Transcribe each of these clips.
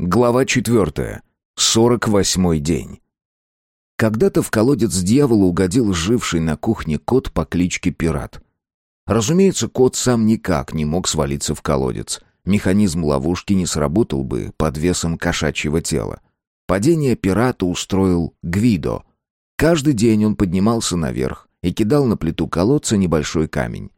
Глава четвертая. Сорок восьмой день. Когда-то в колодец дьявола угодил живший на кухне кот по кличке Пират. Разумеется, кот сам никак не мог свалиться в колодец. Механизм ловушки не сработал бы под весом кошачьего тела. Падение пирата устроил Гвидо. Каждый день он поднимался наверх и кидал на плиту колодца небольшой камень.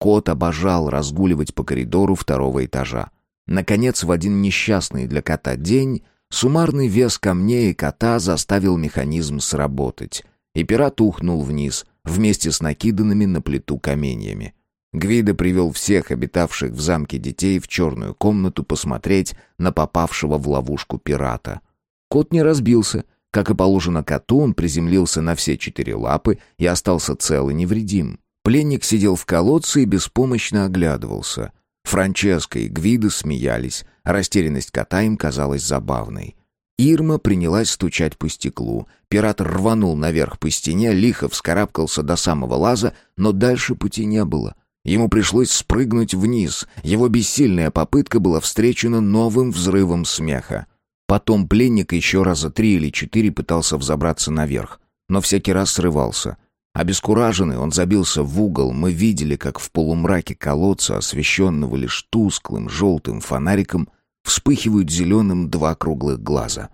Кот обожал разгуливать по коридору второго этажа. Наконец, в один несчастный для кота день суммарный вес камней и кота заставил механизм сработать, и пират ухнул вниз вместе с накиданными на плиту каменьями. Гвида привел всех обитавших в замке детей в черную комнату посмотреть на попавшего в ловушку пирата. Кот не разбился. Как и положено коту, он приземлился на все четыре лапы и остался цел и невредим. Пленник сидел в колодце и беспомощно оглядывался — Франческо и Гвида смеялись, растерянность кота им казалась забавной. Ирма принялась стучать по стеклу. Пират рванул наверх по стене, лихо вскарабкался до самого лаза, но дальше пути не было. Ему пришлось спрыгнуть вниз. Его бессильная попытка была встречена новым взрывом смеха. Потом пленник еще раза три или четыре пытался взобраться наверх, но всякий раз срывался — Обескураженный, он забился в угол. Мы видели, как в полумраке колодца, освещенного лишь тусклым желтым фонариком, вспыхивают зеленым два круглых глаза.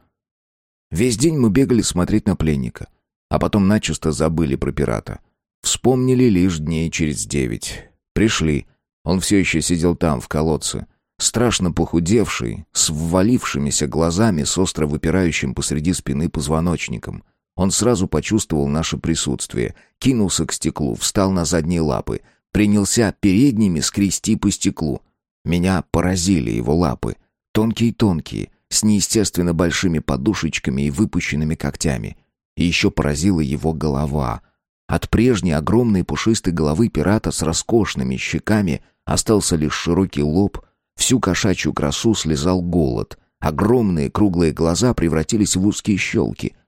Весь день мы бегали смотреть на пленника, а потом начисто забыли про пирата. Вспомнили лишь дней через девять. Пришли. Он все еще сидел там, в колодце. Страшно похудевший, с ввалившимися глазами, с остро выпирающим посреди спины позвоночником — он сразу почувствовал наше присутствие, кинулся к стеклу, встал на задние лапы, принялся передними скрести по стеклу. Меня поразили его лапы, тонкие-тонкие, с неестественно большими подушечками и выпущенными когтями. И еще поразила его голова. От прежней огромной пушистой головы пирата с роскошными щеками остался лишь широкий лоб, всю кошачью красу слезал голод. Огромные круглые глаза превратились в узкие щелки —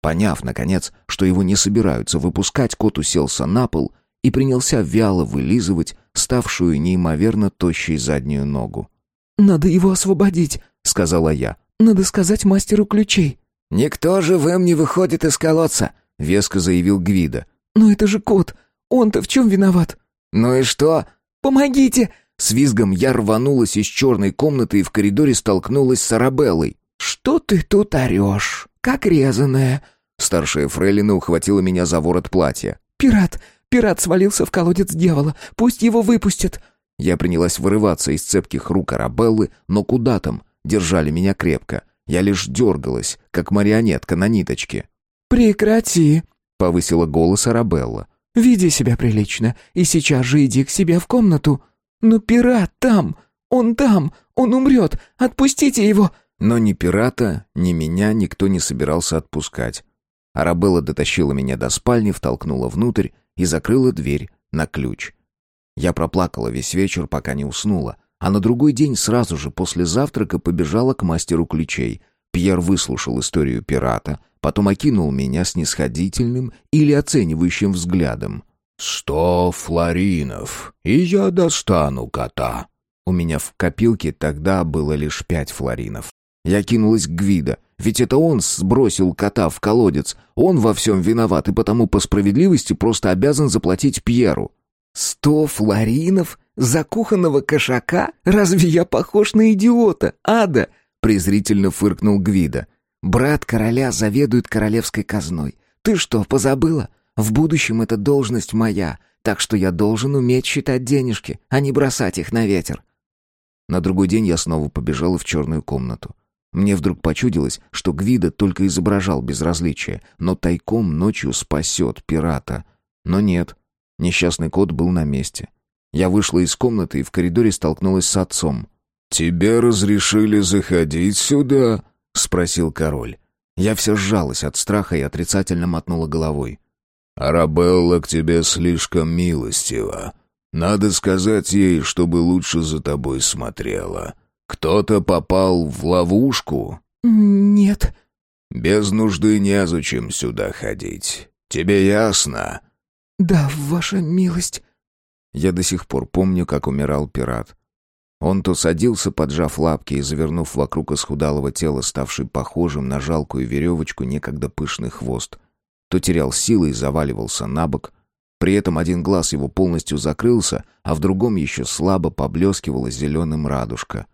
Поняв, наконец, что его не собираются выпускать, кот уселся на пол и принялся вяло вылизывать ставшую неимоверно тощей заднюю ногу. «Надо его освободить», — сказала я. «Надо сказать мастеру ключей». «Никто живым не выходит из колодца», — веско заявил Гвида. «Но это же кот. Он-то в чем виноват?» «Ну и что?» «Помогите!» С визгом я рванулась из черной комнаты и в коридоре столкнулась с Арабеллой. «Что ты тут орешь?» Как резаная». Старшая фрейлина ухватила меня за ворот платья. «Пират! Пират свалился в колодец дьявола! Пусть его выпустят!» Я принялась вырываться из цепких рук Арабеллы, но куда там? Держали меня крепко. Я лишь дергалась, как марионетка на ниточке. «Прекрати!» — повысила голос Арабелла. «Веди себя прилично, и сейчас же иди к себе в комнату. Но пират там! Он там! Он умрет! Отпустите его!» Но ни пирата, ни меня никто не собирался отпускать. Арабелла дотащила меня до спальни, втолкнула внутрь и закрыла дверь на ключ. Я проплакала весь вечер, пока не уснула, а на другой день сразу же после завтрака побежала к мастеру ключей. Пьер выслушал историю пирата, потом окинул меня снисходительным или оценивающим взглядом. «Сто флоринов, и я достану кота». У меня в копилке тогда было лишь пять флоринов. Я кинулась к Гвида, ведь это он сбросил кота в колодец. Он во всем виноват и потому по справедливости просто обязан заплатить Пьеру. «Сто флоринов? За кухонного кошака? Разве я похож на идиота, ада?» презрительно фыркнул Гвида. «Брат короля заведует королевской казной. Ты что, позабыла? В будущем эта должность моя, так что я должен уметь считать денежки, а не бросать их на ветер». На другой день я снова побежала в черную комнату. Мне вдруг почудилось, что Гвида только изображал безразличие, но тайком ночью спасет пирата. Но нет, несчастный кот был на месте. Я вышла из комнаты и в коридоре столкнулась с отцом. «Тебе разрешили заходить сюда?» — спросил король. Я все сжалась от страха и отрицательно мотнула головой. «Арабелла к тебе слишком милостива. Надо сказать ей, чтобы лучше за тобой смотрела. Кто-то попал в ловушку? Нет. Без нужды незачем сюда ходить. Тебе ясно? Да, ваша милость. Я до сих пор помню, как умирал пират. Он то садился, поджав лапки и завернув вокруг исхудалого тела, ставший похожим на жалкую веревочку некогда пышный хвост, то терял силы и заваливался на бок. При этом один глаз его полностью закрылся, а в другом еще слабо поблескивала зеленым радужка.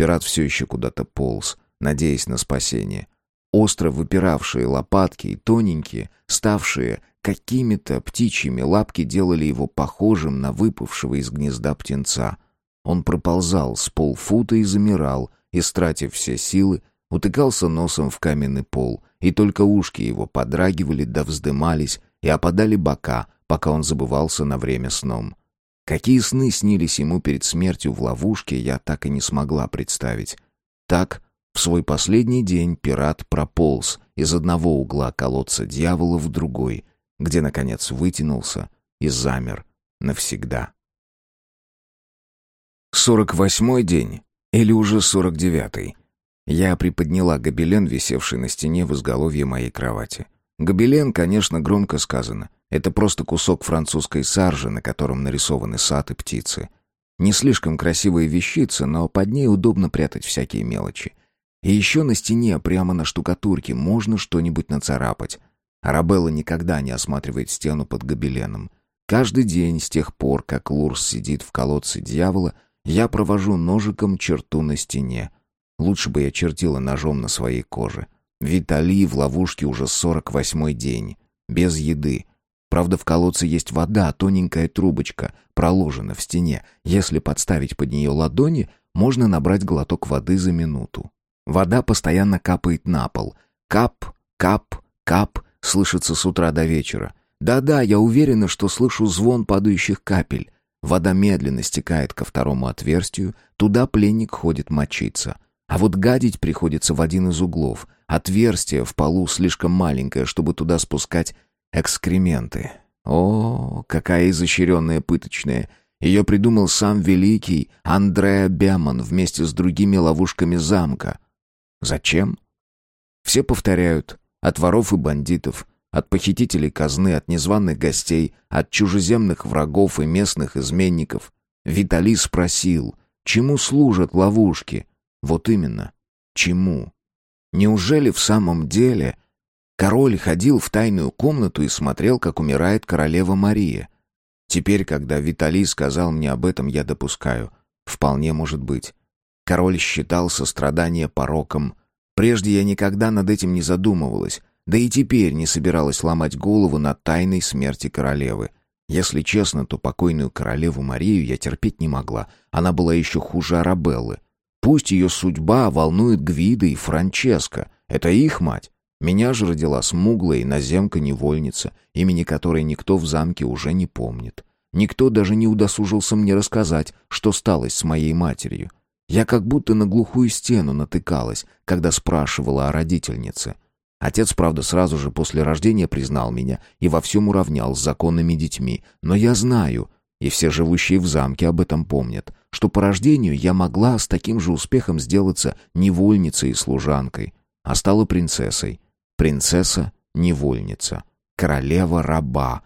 Пират все еще куда-то полз, надеясь на спасение. Остро выпиравшие лопатки и тоненькие, ставшие какими-то птичьими лапки делали его похожим на выпавшего из гнезда птенца — он проползал с полфута и замирал, истратив все силы, утыкался носом в каменный пол, и только ушки его подрагивали да вздымались и опадали бока, пока он забывался на время сном. Какие сны снились ему перед смертью в ловушке, я так и не смогла представить. Так, в свой последний день пират прополз из одного угла колодца дьявола в другой, где, наконец, вытянулся и замер навсегда. Сорок восьмой день. Или уже сорок девятый. Я приподняла гобелен, висевший на стене в изголовье моей кровати. Гобелен, конечно, громко сказано. Это просто кусок французской саржи, на котором нарисованы сад и птицы. Не слишком красивая вещица, но под ней удобно прятать всякие мелочи. И еще на стене, прямо на штукатурке, можно что-нибудь нацарапать. Арабелла никогда не осматривает стену под гобеленом. Каждый день с тех пор, как Лурс сидит в колодце дьявола, я провожу ножиком черту на стене. Лучше бы я чертила ножом на своей коже. Виталий в ловушке уже сорок восьмой день. Без еды. Правда, в колодце есть вода, тоненькая трубочка, проложена в стене. Если подставить под нее ладони, можно набрать глоток воды за минуту. Вода постоянно капает на пол. Кап, кап, кап, слышится с утра до вечера. Да-да, я уверена, что слышу звон падающих капель. Вода медленно стекает ко второму отверстию, туда пленник ходит мочиться. А вот гадить приходится в один из углов. Отверстие в полу слишком маленькое, чтобы туда спускать экскременты. О, какая изощренная пыточная! Ее придумал сам великий Андреа Бяман вместе с другими ловушками замка. Зачем? Все повторяют, от воров и бандитов, от похитителей казны, от незваных гостей, от чужеземных врагов и местных изменников. Виталий спросил, чему служат ловушки? Вот именно, чему? Неужели в самом деле король ходил в тайную комнату и смотрел, как умирает королева Мария? Теперь, когда Виталий сказал мне об этом, я допускаю. Вполне может быть. Король считал сострадание пороком. Прежде я никогда над этим не задумывалась. Да и теперь не собиралась ломать голову над тайной смерти королевы. Если честно, то покойную королеву Марию я терпеть не могла. Она была еще хуже Арабеллы. Пусть ее судьба волнует Гвида и Франческо. Это их мать. Меня же родила смуглая иноземка-невольница, имени которой никто в замке уже не помнит. Никто даже не удосужился мне рассказать, что стало с моей матерью. Я как будто на глухую стену натыкалась, когда спрашивала о родительнице. Отец, правда, сразу же после рождения признал меня и во всем уравнял с законными детьми. Но я знаю, и все живущие в замке об этом помнят, что по рождению я могла с таким же успехом сделаться невольницей и служанкой, а стала принцессой. Принцесса-невольница. Королева-раба.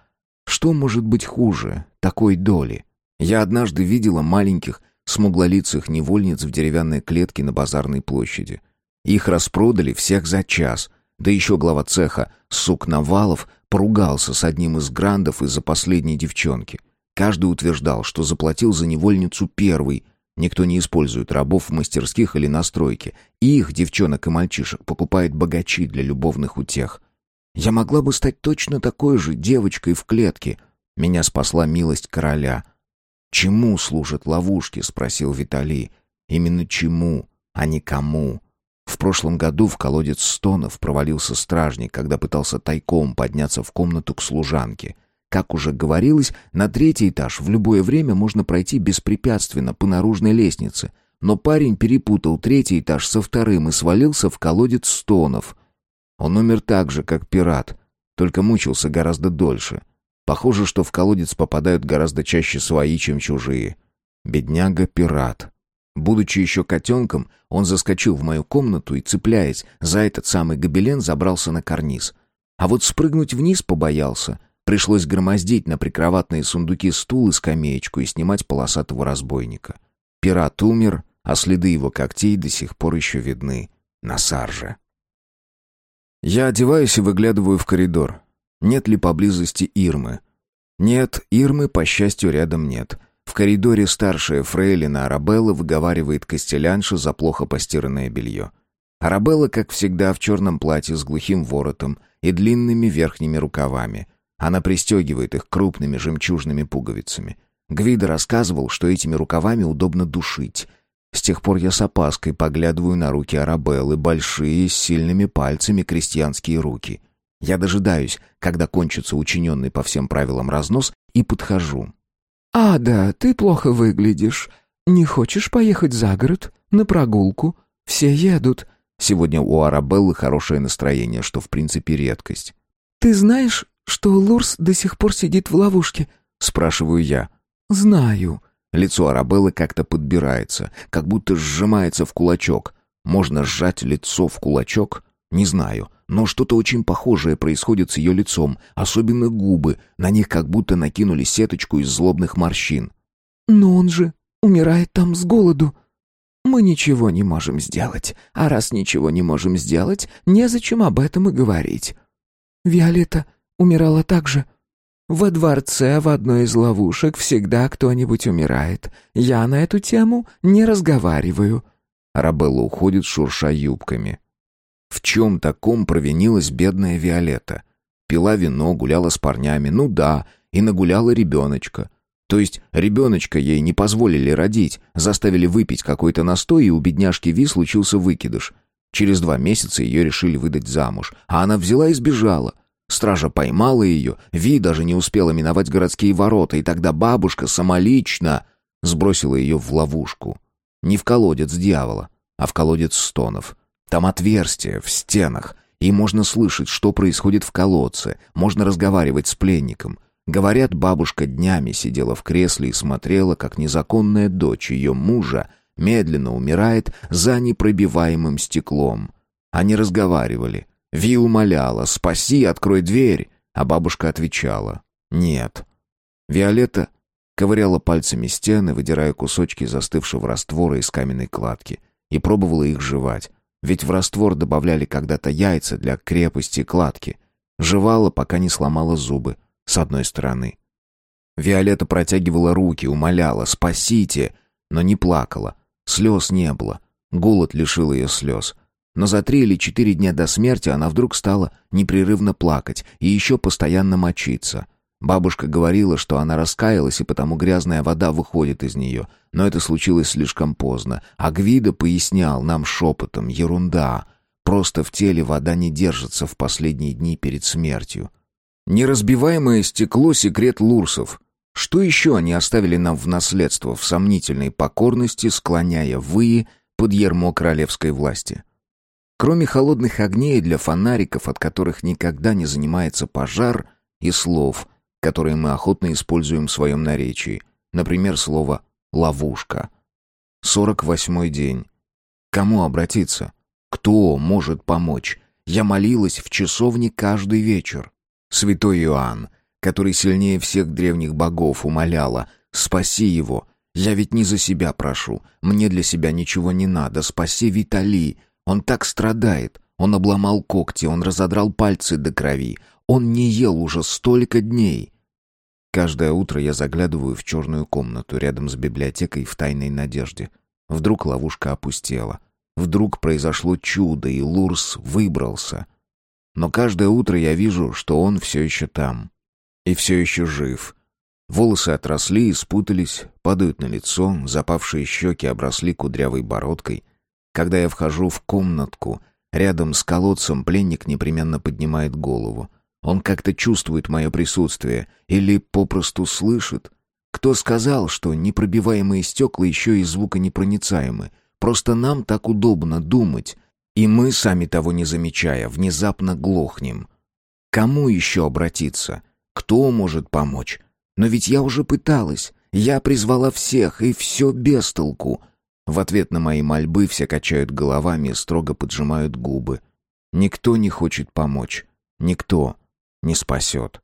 Что может быть хуже такой доли? Я однажды видела маленьких, смуглолицых невольниц в деревянной клетке на базарной площади. Их распродали всех за час, да еще глава цеха, сук Навалов, поругался с одним из грандов из-за последней девчонки. Каждый утверждал, что заплатил за невольницу первый. Никто не использует рабов в мастерских или на стройке. их, девчонок и мальчишек, покупает богачи для любовных утех. Я могла бы стать точно такой же девочкой в клетке. Меня спасла милость короля. «Чему служат ловушки?» — спросил Виталий. «Именно чему, а не кому?» В прошлом году в колодец стонов провалился стражник, когда пытался тайком подняться в комнату к служанке. Как уже говорилось, на третий этаж в любое время можно пройти беспрепятственно по наружной лестнице. Но парень перепутал третий этаж со вторым и свалился в колодец стонов. Он умер так же, как пират, только мучился гораздо дольше. Похоже, что в колодец попадают гораздо чаще свои, чем чужие. Бедняга-пират. Будучи еще котенком, он заскочил в мою комнату и, цепляясь за этот самый гобелен, забрался на карниз. А вот спрыгнуть вниз побоялся. Пришлось громоздить на прикроватные сундуки стул и скамеечку и снимать полосатого разбойника. Пират умер, а следы его когтей до сих пор еще видны на сарже. Я одеваюсь и выглядываю в коридор. Нет ли поблизости Ирмы? Нет, Ирмы, по счастью, рядом нет. В коридоре старшая фрейлина Арабелла выговаривает костеляншу за плохо постиранное белье. Арабелла, как всегда, в черном платье с глухим воротом и длинными верхними рукавами. Она пристегивает их крупными жемчужными пуговицами. Гвида рассказывал, что этими рукавами удобно душить. С тех пор я с опаской поглядываю на руки Арабеллы, большие, с сильными пальцами крестьянские руки. Я дожидаюсь, когда кончится учиненный по всем правилам разнос, и подхожу. «Ада, ты плохо выглядишь. Не хочешь поехать за город, на прогулку? Все едут. Сегодня у Арабеллы хорошее настроение, что в принципе редкость. «Ты знаешь, что Лурс до сих пор сидит в ловушке?» — спрашиваю я. «Знаю». Лицо Арабеллы как-то подбирается, как будто сжимается в кулачок. Можно сжать лицо в кулачок? Не знаю, но что-то очень похожее происходит с ее лицом, особенно губы, на них как будто накинули сеточку из злобных морщин. «Но он же умирает там с голоду», мы ничего не можем сделать, а раз ничего не можем сделать, незачем об этом и говорить. Виолетта умирала так же. Во дворце в одной из ловушек всегда кто-нибудь умирает. Я на эту тему не разговариваю. Арабелла уходит, шурша юбками. В чем таком провинилась бедная Виолетта? Пила вино, гуляла с парнями, ну да, и нагуляла ребеночка. То есть ребеночка ей не позволили родить, заставили выпить какой-то настой, и у бедняжки Ви случился выкидыш. Через два месяца ее решили выдать замуж, а она взяла и сбежала. Стража поймала ее, Ви даже не успела миновать городские ворота, и тогда бабушка самолично сбросила ее в ловушку. Не в колодец дьявола, а в колодец стонов. Там отверстие в стенах, и можно слышать, что происходит в колодце, можно разговаривать с пленником. Говорят, бабушка днями сидела в кресле и смотрела, как незаконная дочь ее мужа медленно умирает за непробиваемым стеклом. Они разговаривали. Ви умоляла «Спаси, открой дверь!» А бабушка отвечала «Нет». Виолетта ковыряла пальцами стены, выдирая кусочки застывшего раствора из каменной кладки, и пробовала их жевать. Ведь в раствор добавляли когда-то яйца для крепости кладки. Жевала, пока не сломала зубы с одной стороны. Виолетта протягивала руки, умоляла «спасите», но не плакала. Слез не было. Голод лишил ее слез. Но за три или четыре дня до смерти она вдруг стала непрерывно плакать и еще постоянно мочиться. Бабушка говорила, что она раскаялась, и потому грязная вода выходит из нее. Но это случилось слишком поздно. А Гвида пояснял нам шепотом «ерунда». Просто в теле вода не держится в последние дни перед смертью. Неразбиваемое стекло — секрет лурсов. Что еще они оставили нам в наследство в сомнительной покорности, склоняя выи под ермо королевской власти? Кроме холодных огней для фонариков, от которых никогда не занимается пожар, и слов, которые мы охотно используем в своем наречии, например, слово «ловушка». Сорок восьмой день. Кому обратиться? Кто может помочь? Я молилась в часовне каждый вечер. Святой Иоанн, который сильнее всех древних богов, умоляла «Спаси его! Я ведь не за себя прошу, мне для себя ничего не надо, спаси Витали! Он так страдает, он обломал когти, он разодрал пальцы до крови, он не ел уже столько дней!» Каждое утро я заглядываю в черную комнату рядом с библиотекой в тайной надежде. Вдруг ловушка опустела. Вдруг произошло чудо, и Лурс выбрался. Но каждое утро я вижу, что он все еще там. И все еще жив. Волосы отросли и спутались, падают на лицо, запавшие щеки обросли кудрявой бородкой. Когда я вхожу в комнатку, рядом с колодцем пленник непременно поднимает голову. Он как-то чувствует мое присутствие или попросту слышит. Кто сказал, что непробиваемые стекла еще и звуконепроницаемы? Просто нам так удобно думать, и мы, сами того не замечая, внезапно глохнем. Кому еще обратиться? Кто может помочь? Но ведь я уже пыталась. Я призвала всех, и все без толку. В ответ на мои мольбы все качают головами и строго поджимают губы. Никто не хочет помочь. Никто не спасет.